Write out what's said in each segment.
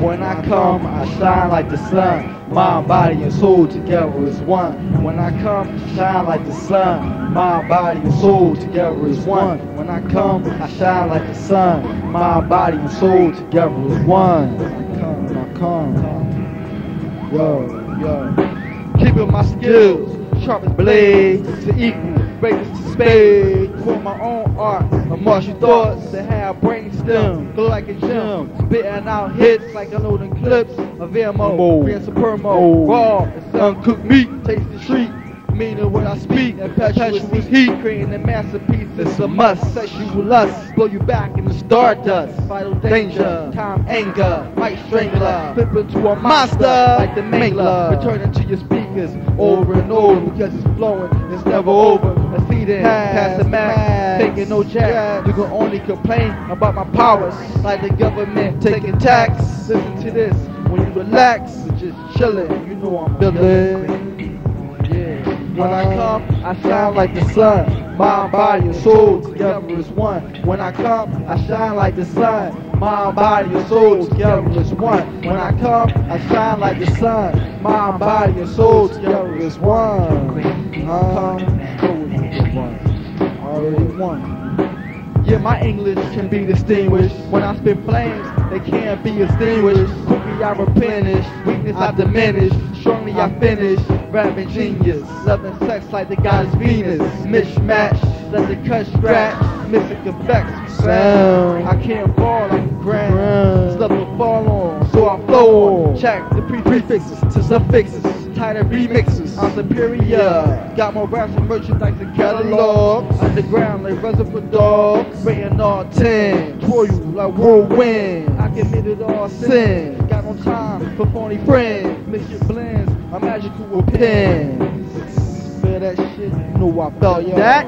When I come, I shine like the sun. Mind, body, and soul together is one. When I come, I shine like the sun. Mind, body, and soul together is one. When I come, I shine like the sun. Mind, body, and soul together is one. When I come, when I come. Yo, yo. Keeping my skills sharp as blades to equal, greatness to spade. For my own art, my martial thoughts that have brain stem, glow like a gem. Spitting out hits like unloading clips of ammo, being supermo, raw, uncooked meat, taste the street. Meaning when I speak, impetuous heat, creating a masterpiece. It's a must. Sexual lust, blow you back in the stardust. Vital danger, time anger, might strangler, flip into a monster like the mangler. Returning to your speakers over and over. Because it's flowing, it's never over. In, pass the max, taking no jack. You can only complain about my powers, like the government taking tax. Listen to this, when you relax, just chilling. You know I'm building. When I come, I shine like the sun. Mind, body, and soul together is one. When I come, I shine like the sun. Mind, body, and soul together is one. When I come, I shine like the sun. Mind, body, and soul together is one. Uh, already one. Yeah, my English can be distinguished. When I spit flames, they can't be extinguished. Quickly I replenish, weakness I diminish. Strongly I finish, rapping genius. Loving sex like the goddess Venus. Mismatch, let the cut scratch. Mystic effects, sound. I can't fall like a grand. Stuff will fall on, so I flow on. Check the pre prefixes to suffixes. Tighter remixes, I'm superior. Got more raps and merchandise and catalogs. Underground like Reservoir Dogs. Rating all 10. For you like whirlwind. I committed all sin. Got no time for phony friends. Mix your blends, I'm magical with pens. Feel that shit? You know I felt that.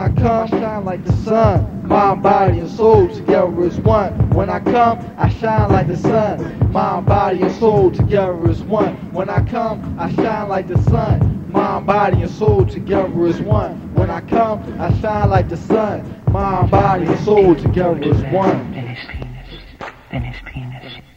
I come, shine like the sun. Mind, body, and soul together is one. When I come, I shine like the sun. Mind, body, and soul together is one. When I come, I shine like the sun. Mind, body, and soul together is one. When I come, I shine like the sun. Mind, body, and soul together is one. In his penis. In his penis.